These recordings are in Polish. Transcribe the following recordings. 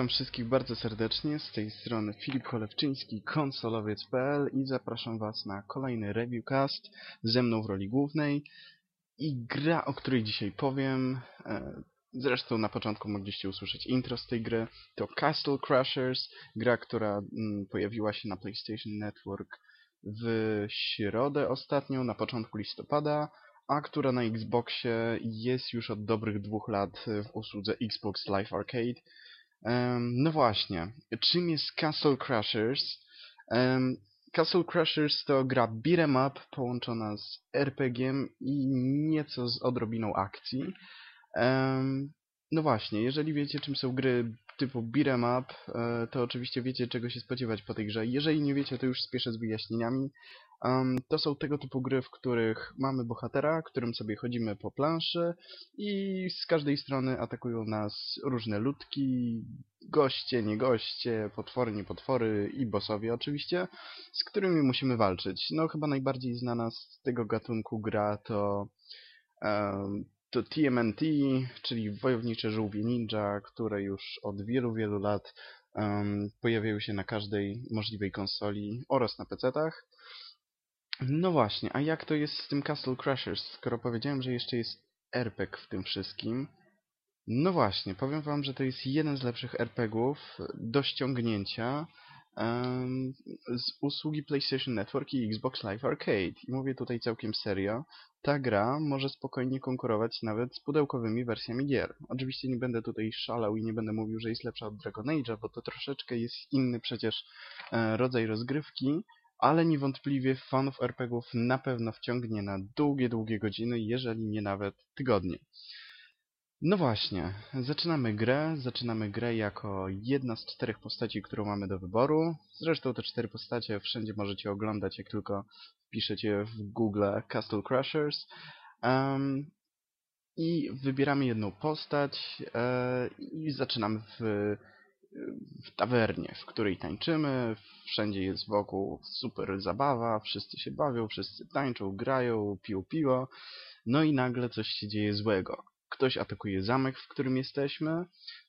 Witam wszystkich bardzo serdecznie. Z tej strony Filip Cholewczyński, konsolowiec.pl i zapraszam Was na kolejny reviewcast ze mną w roli głównej. I gra, o której dzisiaj powiem, e, zresztą na początku mogliście usłyszeć intro z tej gry, to Castle Crashers, gra, która mm, pojawiła się na PlayStation Network w środę ostatnią, na początku listopada, a która na Xboxie jest już od dobrych dwóch lat w usłudze Xbox Live Arcade. No właśnie, czym jest Castle Crashers? Um, Castle Crashers to gra beat'em up połączona z RPG-iem i nieco z odrobiną akcji. No właśnie, jeżeli wiecie czym są gry typu beat'em up, e, to oczywiście wiecie czego się spodziewać po tej grze. Jeżeli nie wiecie, to już spieszę z wyjaśnieniami. To są tego typu gry, w których mamy bohatera, którym sobie chodzimy po planszy i z każdej strony atakują nas różne ludki, goście, niegoście, potwory, niepotwory i bossowie oczywiście, z którymi musimy walczyć. No chyba najbardziej znana z tego gatunku gra to, um, to TMNT, czyli Wojownicze Żółwie Ninja, które już od wielu, wielu lat um, pojawiają się na każdej możliwej konsoli oraz na PC-tach. No właśnie, a jak to jest z tym Castle Crashers, skoro powiedziałem, że jeszcze jest RPG w tym wszystkim? No właśnie, powiem wam, że to jest jeden z lepszych RPGów do ściągnięcia z usługi PlayStation Network i Xbox Live Arcade. I mówię tutaj całkiem serio. Ta gra może spokojnie konkurować nawet z pudełkowymi wersjami gier. Oczywiście nie będę tutaj szalał i nie będę mówił, że jest lepsza od Dragon Age'a, bo to troszeczkę jest inny przecież e, rodzaj rozgrywki, ale niewątpliwie fanów RPGów na pewno wciągnie na długie, długie godziny, jeżeli nie nawet tygodnie. No właśnie, zaczynamy grę. Zaczynamy grę jako jedna z czterech postaci, którą mamy do wyboru. Zresztą te cztery postacie wszędzie możecie oglądać, jak tylko wpiszecie w Google Castle Crashers. Um, I wybieramy jedną postać e, i zaczynamy w w tawernie, w której tańczymy, wszędzie jest wokół super zabawa, wszyscy się bawią, wszyscy tańczą, grają, piją piwo, no i nagle coś się dzieje złego. Ktoś atakuje zamek, w którym jesteśmy,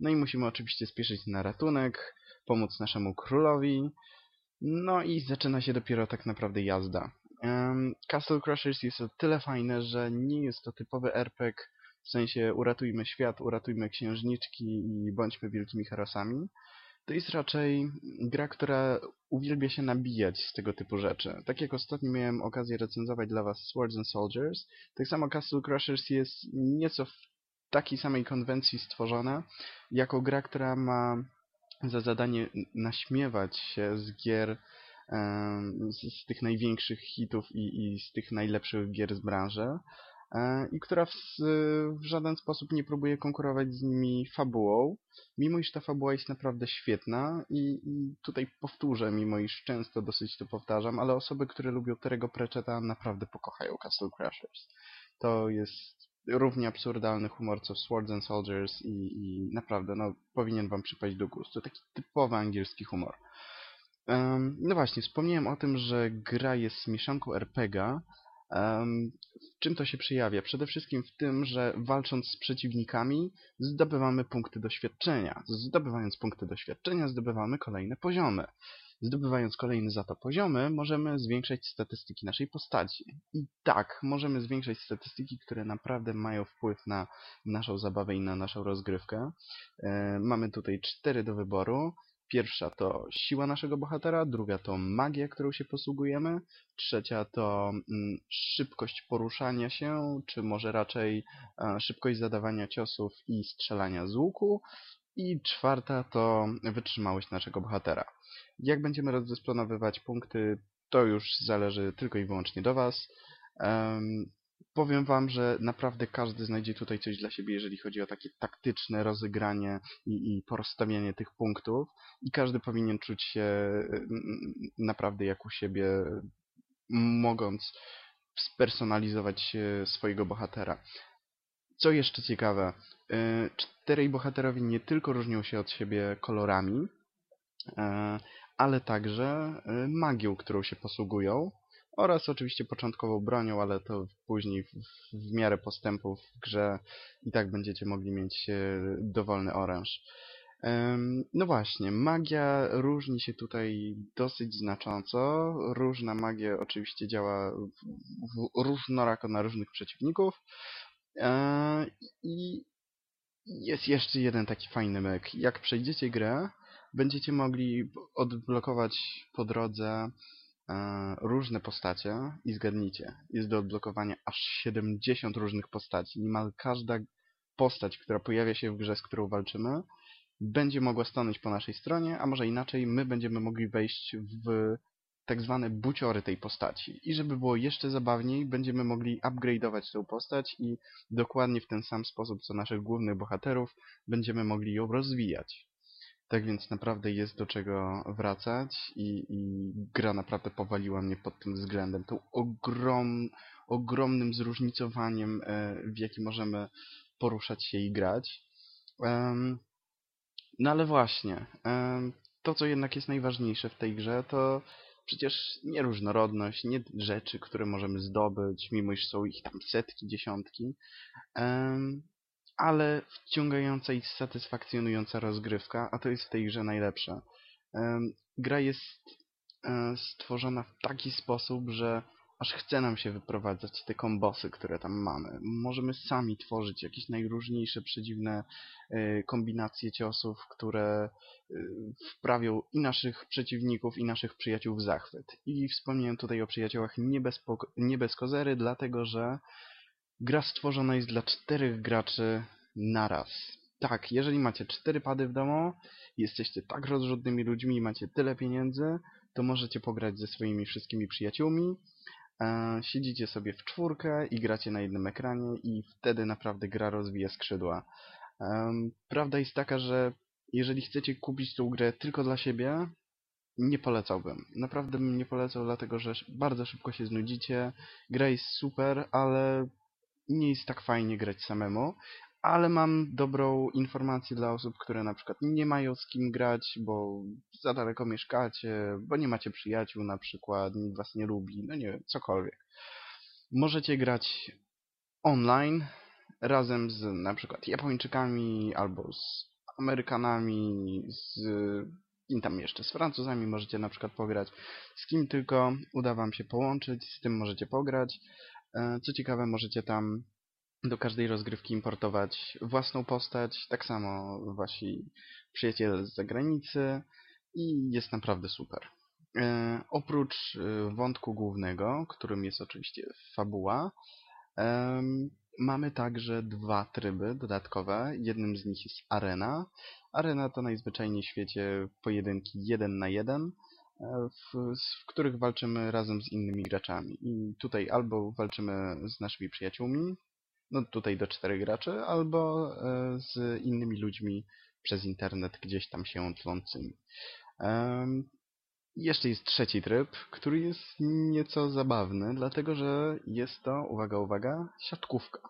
no i musimy oczywiście spieszyć na ratunek, pomóc naszemu królowi, no i zaczyna się dopiero tak naprawdę jazda. Castle Crushers jest o tyle fajne, że nie jest to typowy RPG, w sensie uratujmy świat, uratujmy księżniczki i bądźmy wielkimi herosami. To jest raczej gra, która uwielbia się nabijać z tego typu rzeczy. Tak jak ostatnio miałem okazję recenzować dla Was Swords and Soldiers, tak samo Castle Crushers jest nieco w takiej samej konwencji stworzona, jako gra, która ma za zadanie naśmiewać się z gier z, z tych największych hitów i, i z tych najlepszych gier z branży, i która w, w, żaden sposób nie próbuje konkurować z nimi fabułą, mimo iż ta fabuła jest naprawdę świetna i, i tutaj powtórzę, mimo iż często dosyć to powtarzam, ale osoby, które lubią Terego Pratchetta naprawdę pokochają Castle Crashers. To jest równie absurdalny humor co Swords and Soldiers i, i naprawdę no, powinien wam przypaść do gustu. Taki typowy angielski humor. Um, no właśnie, wspomniałem o tym, że gra jest mieszanką RPGa, w czym to się przejawia? Przede wszystkim w tym, że walcząc z przeciwnikami zdobywamy punkty doświadczenia. Zdobywając punkty doświadczenia zdobywamy kolejne poziomy. Zdobywając kolejne za to poziomy możemy zwiększać statystyki naszej postaci. I tak, możemy zwiększać statystyki, które naprawdę mają wpływ na naszą zabawę i na naszą rozgrywkę. E, mamy tutaj cztery do wyboru. Pierwsza to siła naszego bohatera, druga to magia, którą się posługujemy, trzecia to mm, szybkość poruszania się, czy może raczej e, szybkość zadawania ciosów i strzelania z łuku i czwarta to wytrzymałość naszego bohatera. Jak będziemy rozdysponowywać punkty, to już zależy tylko i wyłącznie do Was powiem wam, że naprawdę każdy znajdzie tutaj coś dla siebie, jeżeli chodzi o takie taktyczne rozegranie i, i porozstawianie tych punktów i każdy powinien czuć się naprawdę jak u siebie, mogąc spersonalizować swojego bohatera. Co jeszcze ciekawe, y, czterej bohaterowie nie tylko różnią się od siebie kolorami, y, ale także magią, którą się posługują oraz oczywiście początkową bronią, ale to później w, w miarę postępów w grze i tak będziecie mogli mieć e, dowolny oręż. No właśnie, magia różni się tutaj dosyć znacząco. Różna magia oczywiście działa w, różnorako na różnych przeciwników. E, I jest jeszcze jeden taki fajny myk. Jak przejdziecie grę, będziecie mogli odblokować po drodze różne postacie i zgadnijcie, jest do odblokowania aż 70 różnych postaci. Niemal każda postać, która pojawia się w grze, z którą walczymy, będzie mogła stanąć po naszej stronie, a może inaczej, my będziemy mogli wejść w tak zwane buciory tej postaci. I żeby było jeszcze zabawniej, będziemy mogli upgrade'ować tę postać i dokładnie w ten sam sposób, co naszych głównych bohaterów, będziemy mogli ją rozwijać. Tak więc naprawdę jest do czego wracać i, i gra naprawdę powaliła mnie pod tym względem. Tą ogrom, ogromnym zróżnicowaniem, e, w jaki możemy poruszać się i grać. No ale właśnie, to co jednak jest najważniejsze w tej grze, to przecież nie różnorodność, nie rzeczy, które możemy zdobyć, mimo iż są ich tam setki, dziesiątki, ale wciągająca i satysfakcjonująca rozgrywka, a to jest w tej grze najlepsze. Gra jest um, stworzona w taki sposób, że aż chce nam się wyprowadzać te kombosy, które tam mamy. Możemy sami tworzyć jakieś najróżniejsze, przedziwne y, kombinacje ciosów, które y, wprawią i naszych przeciwników, i naszych przyjaciół w zachwyt. I wspomniałem tutaj o przyjaciołach nie bez, nie bez kozery, dlatego że gra stworzona jest dla czterech graczy naraz. Tak, jeżeli macie cztery pady w domu, jesteście tak rozrzutnymi ludźmi i macie tyle pieniędzy, to możecie pograć ze swoimi wszystkimi przyjaciółmi E, siedzicie sobie w czwórkę i gracie na jednym ekranie i wtedy naprawdę gra rozwija skrzydła. Prawda jest taka, że jeżeli chcecie kupić tą grę tylko dla siebie, nie polecałbym. Naprawdę bym nie polecał, dlatego że bardzo szybko się znudzicie. Gra jest super, ale nie jest tak fajnie grać samemu ale mam dobrą informację dla osób, które na przykład nie mają z kim grać, bo za daleko mieszkacie, bo nie macie przyjaciół na przykład, nikt was nie lubi, no nie wiem, cokolwiek. Możecie grać online razem z na przykład Japończykami albo z Amerykanami, z i tam jeszcze z Francuzami możecie na przykład pograć. Z kim tylko uda wam się połączyć, z tym możecie pograć. E, co ciekawe, możecie tam do każdej rozgrywki importować własną postać, tak samo wasi przyjaciele z zagranicy i jest naprawdę super. E, oprócz e, wątku głównego, którym jest oczywiście fabuła, mamy także dwa tryby dodatkowe. Jednym z nich jest arena. Arena to najzwyczajniej w świecie pojedynki 1 na 1, e, w, w których walczymy razem z innymi graczami. I tutaj albo walczymy z naszymi przyjaciółmi, no tutaj do czterech graczy, albo e, z innymi ludźmi przez internet gdzieś tam się tlącymi. Jeszcze jest trzeci tryb, który jest nieco zabawny, dlatego że jest to, uwaga, uwaga, siatkówka.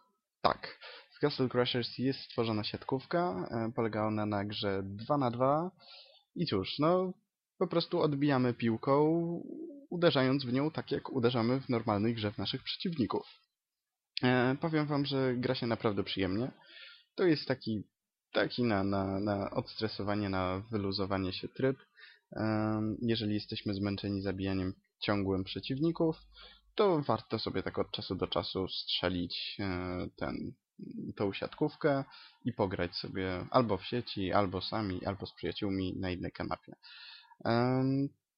Tak, w Castle Crushers jest stworzona siatkówka, e, polega ona na grze 2 na 2 i cóż, no po prostu odbijamy piłką, uderzając w nią tak jak uderzamy w normalnej grze w naszych przeciwników. E, powiem wam, że gra się naprawdę przyjemnie. To jest taki, taki na, na, na odstresowanie, na wyluzowanie się tryb. E, jeżeli jesteśmy zmęczeni zabijaniem ciągłym przeciwników, to warto sobie tak od czasu do czasu strzelić e, ten, tą siatkówkę i pograć sobie albo w sieci, albo sami, albo z przyjaciółmi na jednej kanapie.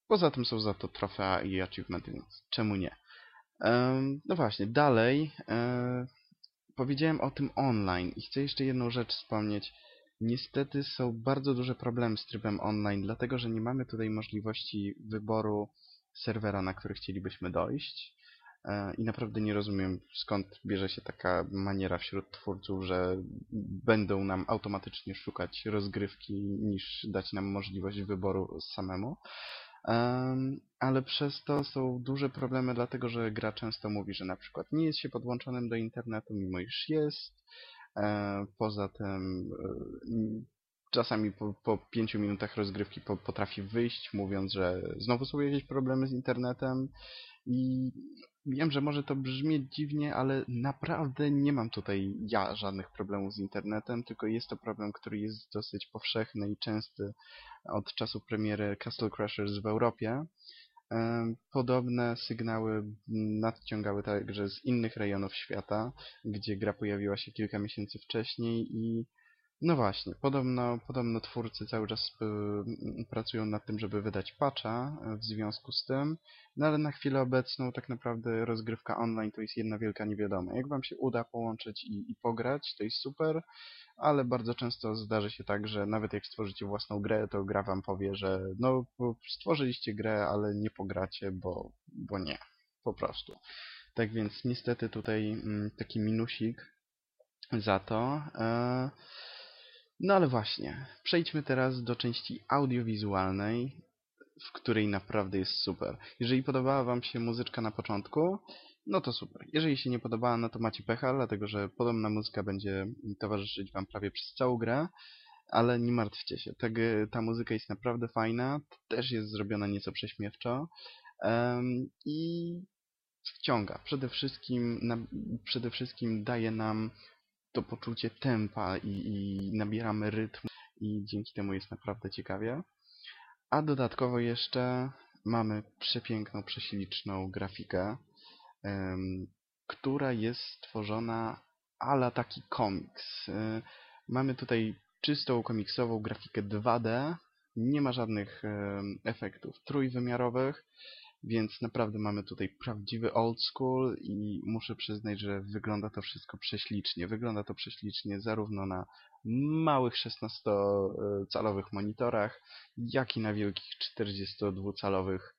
Poza tym są za to trofea i achievementy, więc czemu nie? No właśnie, dalej e, powiedziałem o tym online i chcę jeszcze jedną rzecz wspomnieć. Niestety są bardzo duże problemy z trybem online, dlatego że nie mamy tutaj możliwości wyboru serwera, na który chcielibyśmy dojść. E, I naprawdę nie rozumiem, skąd bierze się taka maniera wśród twórców, że będą nam automatycznie szukać rozgrywki, niż dać nam możliwość wyboru samemu ale przez to są duże problemy, dlatego że gra często mówi, że na przykład nie jest się podłączonym do internetu, mimo iż jest. E, poza tym czasami po, po pięciu minutach rozgrywki po, potrafi wyjść, mówiąc, że znowu są jakieś problemy z internetem i wiem, że może to brzmieć dziwnie, ale naprawdę nie mam tutaj ja żadnych problemów z internetem, tylko jest to problem, który jest dosyć powszechny i częsty od czasu premiery Castle Crashers w Europie. Podobne sygnały nadciągały także z innych rejonów świata, gdzie gra pojawiła się kilka miesięcy wcześniej i no właśnie, podobno, podobno twórcy cały czas y, pracują nad tym, żeby wydać patcha y, w związku z tym, no ale na chwilę obecną tak naprawdę rozgrywka online to jest jedna wielka niewiadoma. Jak wam się uda połączyć i, i pograć, to jest super, ale bardzo często zdarzy się tak, że nawet jak stworzycie własną grę, to gra wam powie, że no stworzyliście grę, ale nie pogracie, bo, bo nie, po prostu. Tak więc niestety tutaj mm, taki minusik za to. E, no ale właśnie, przejdźmy teraz do części audiowizualnej, w której naprawdę jest super. Jeżeli podobała Wam się muzyczka na początku, no to super. Jeżeli się nie podobała, no to macie pecha, dlatego że podobna muzyka będzie towarzyszyć Wam prawie przez całą grę, ale nie martwcie się, ta, ta muzyka jest naprawdę fajna, też jest zrobiona nieco prześmiewczo um, i wciąga. Przede wszystkim, na, przede wszystkim daje nam to poczucie tempa i, i nabieramy rytmu i dzięki temu jest naprawdę ciekawie. A dodatkowo jeszcze mamy przepiękną, prześliczną grafikę, która jest stworzona ala taki komiks. Y, mamy tutaj czystą komiksową grafikę 2D, nie ma żadnych efektów trójwymiarowych, więc naprawdę mamy tutaj prawdziwy old school i muszę przyznać, że wygląda to wszystko prześlicznie. Wygląda to prześlicznie zarówno na małych 16-calowych monitorach, jak i na wielkich 42-calowych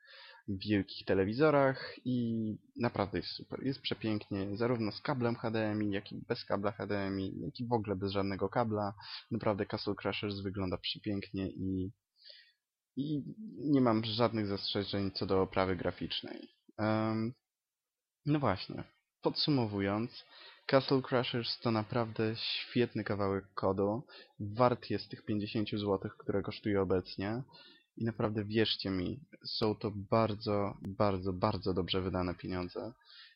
wielkich telewizorach i naprawdę jest super. Jest przepięknie, zarówno z kablem HDMI, jak i bez kabla HDMI, jak i w ogóle bez żadnego kabla. Naprawdę Castle Crashers wygląda przepięknie i i nie mam żadnych zastrzeżeń co do oprawy graficznej. Um, no właśnie, podsumowując, Castle Crashers to naprawdę świetny kawałek kodu, wart jest tych 50 zł, które kosztuje obecnie i naprawdę wierzcie mi, są to bardzo, bardzo, bardzo dobrze wydane pieniądze.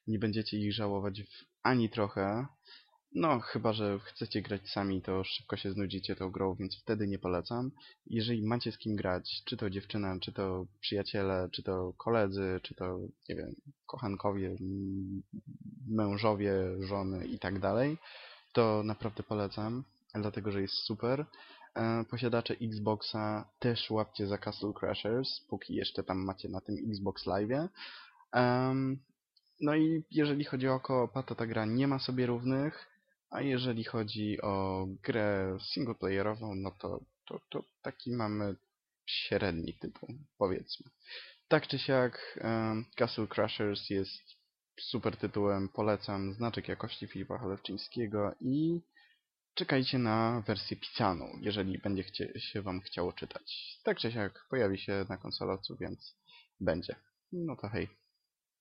Nie będziecie ich żałować ani trochę, no, chyba, że chcecie grać sami, to szybko się znudzicie tą grą, więc wtedy nie polecam. Jeżeli macie z kim grać, czy to dziewczyna, czy to przyjaciele, czy to koledzy, czy to, nie wiem, kochankowie, mężowie, żony i tak dalej, to naprawdę polecam, dlatego, że jest super. E, posiadacze Xboxa też łapcie za Castle Crashers, póki jeszcze tam macie na tym Xbox Live. No i jeżeli chodzi o koopa, to ta gra nie ma sobie równych. A jeżeli chodzi o grę singleplayerową, no to, to, to taki mamy średni tytuł, powiedzmy. Tak czy siak, Castle Crashers jest super tytułem, polecam, znaczek jakości Filipa Cholewczyńskiego i czekajcie na wersję pisaną, jeżeli będzie się Wam chciało czytać. Tak czy siak, pojawi się na konsolowcu, więc będzie. No to hej.